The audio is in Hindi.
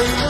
Hallelujah.